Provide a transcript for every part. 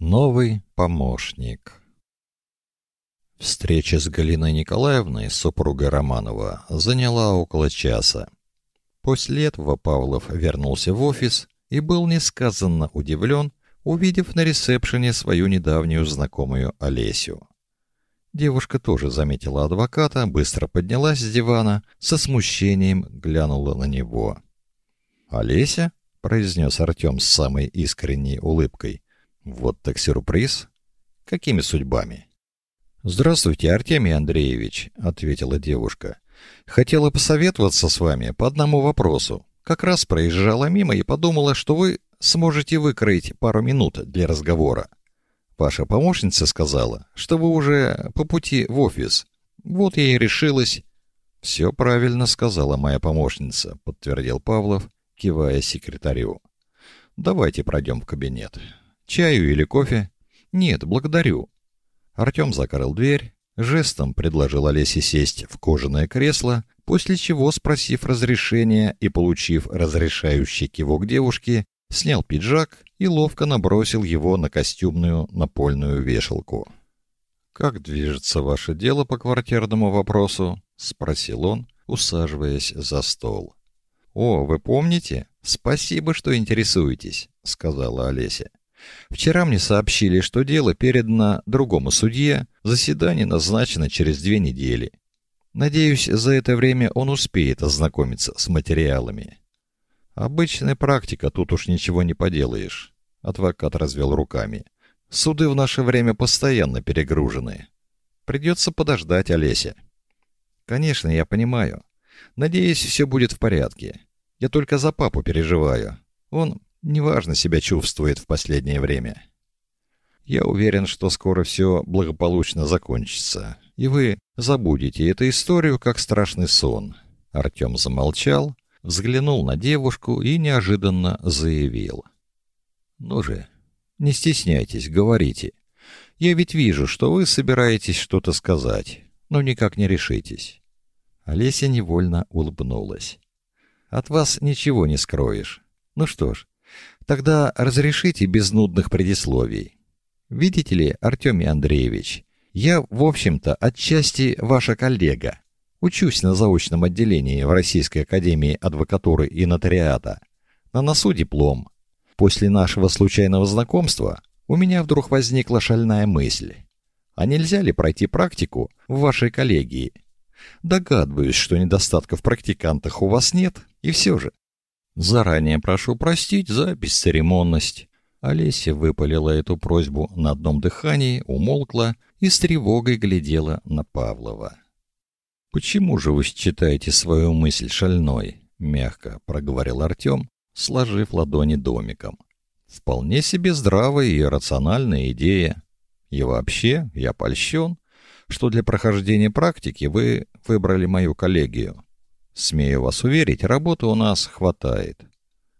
Новый помощник. Встреча с Галиной Николаевной, супругой Романова, заняла около часа. После этого Павлов вернулся в офис и был несказанно удивлен, увидев на ресепшене свою недавнюю знакомую Олесю. Девушка тоже заметила адвоката, быстро поднялась с дивана, со смущением глянула на него. "Олеся?" произнес Артем с самой искренней улыбкой. Вот так сюрприз. Какими судьбами? Здравствуйте, Артемий Андреевич, ответила девушка. Хотела посоветоваться с вами по одному вопросу. Как раз проезжала мимо и подумала, что вы сможете выкроить пару минут для разговора. Ваша помощница сказала, что вы уже по пути в офис. Вот я и решилась. «Все правильно сказала моя помощница, подтвердил Павлов, кивая секретарю. Давайте пройдем в кабинет. Чаю или кофе? Нет, благодарю. Артем закрыл дверь, жестом предложил Олесе сесть в кожаное кресло, после чего, спросив разрешения и получив разрешающий кивок девушки, снял пиджак и ловко набросил его на костюмную напольную вешалку. Как движется ваше дело по квартирному вопросу? спросил он, усаживаясь за стол. О, вы помните? Спасибо, что интересуетесь, сказала Олеся. Вчера мне сообщили, что дело передано другому судье, заседание назначено через две недели. Надеюсь, за это время он успеет ознакомиться с материалами. Обычная практика, тут уж ничего не поделаешь, адвокат развел руками. Суды в наше время постоянно перегружены. Придется подождать, Олеся. Конечно, я понимаю. Надеюсь, все будет в порядке. Я только за папу переживаю. Он неважно себя чувствует в последнее время. Я уверен, что скоро все благополучно закончится, и вы забудете эту историю как страшный сон. Артем замолчал, взглянул на девушку и неожиданно заявил: "Ну же, не стесняйтесь, говорите. Я ведь вижу, что вы собираетесь что-то сказать, но никак не решитесь". Олеся невольно улыбнулась. "От вас ничего не скроешь. Ну что ж, Тогда разрешите без нудных предисловий. Видите ли, Артемий Андреевич, я, в общем-то, отчасти ваша коллега. Учусь на заочном отделении в Российской академии адвокатуры и нотариата. На носу диплом. После нашего случайного знакомства у меня вдруг возникла шальная мысль. А нельзя ли пройти практику в вашей коллегии? Догадываюсь, что недостатков в практикантах у вас нет, и все же Заранее прошу простить за бесцеремонность. Олеся выпалила эту просьбу на одном дыхании, умолкла и с тревогой глядела на Павлова. Почему же вы считаете свою мысль шальной? мягко проговорил Артем, сложив ладони домиком. Вполне себе здравая и рациональная идея. И вообще, я польщен, что для прохождения практики вы выбрали мою коллегию. Смею вас уверить, работы у нас хватает.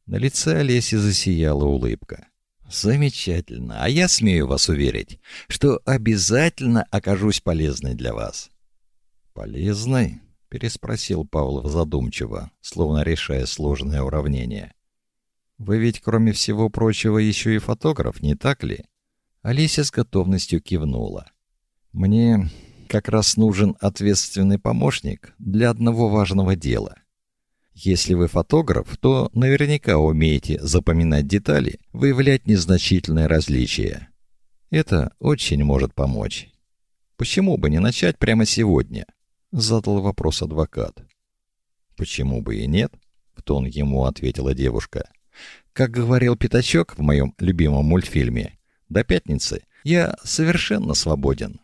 На лице Олеси засияла улыбка. Замечательно. А я смею вас уверить, что обязательно окажусь полезной для вас. Полезной? переспросил Павлов задумчиво, словно решая сложное уравнение. Вы ведь, кроме всего прочего, еще и фотограф, не так ли? Олеся с готовностью кивнула. Мне как раз нужен ответственный помощник для одного важного дела. Если вы фотограф, то наверняка умеете запоминать детали, выявлять незначительные различия. Это очень может помочь. Почему бы не начать прямо сегодня? задал вопрос адвокат. Почему бы и нет? в тон ему ответила девушка. Как говорил Пятачок в моем любимом мультфильме, до пятницы я совершенно свободен.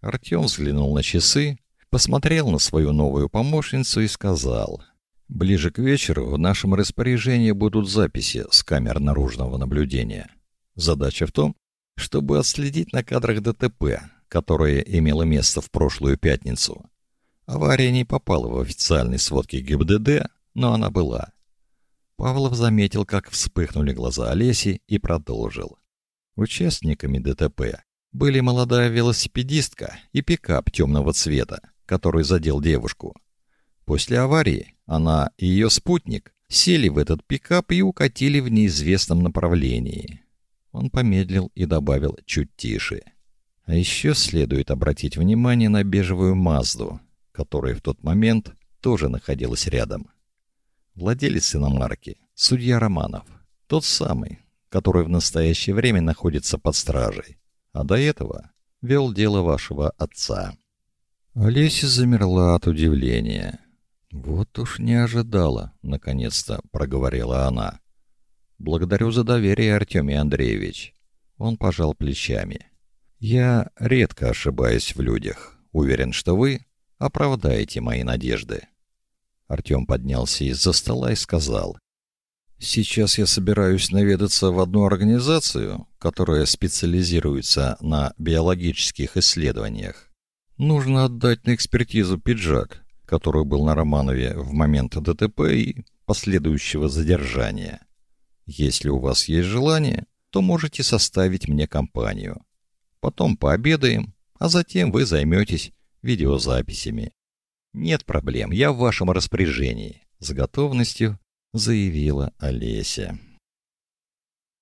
Артем взглянул на часы, посмотрел на свою новую помощницу и сказал: "Ближе к вечеру в нашем распоряжении будут записи с камер наружного наблюдения. Задача в том, чтобы отследить на кадрах ДТП, которое имело место в прошлую пятницу. Авария не попала в официальные сводки ГИБДД, но она была. Павлов заметил, как вспыхнули глаза Олеси и продолжил. Участниками ДТП были молодая велосипедистка и пикап темного цвета, который задел девушку. После аварии она и ее спутник сели в этот пикап и укатили в неизвестном направлении. Он помедлил и добавил чуть тише. А еще следует обратить внимание на бежевую Мазду, которая в тот момент тоже находилась рядом. Владелец иномарки — судья Романов. Тот самый, который в настоящее время находится под стражей. А до этого вел дело вашего отца. Олеся замерла от удивления. «Вот уж не ожидала», — наконец-то проговорила она. «Благодарю за доверие, Артемий Андреевич». Он пожал плечами. «Я редко ошибаюсь в людях. Уверен, что вы оправдаете мои надежды». Артем поднялся из-за стола и сказал. «Сейчас я собираюсь наведаться в одну организацию, которая специализируется на биологических исследованиях. Нужно отдать на экспертизу пиджак, который был на Романове в момент ДТП и последующего задержания. Если у вас есть желание, то можете составить мне компанию. Потом пообедаем, а затем вы займетесь видеозаписями. Нет проблем, я в вашем распоряжении, с готовностью заявила Олеся.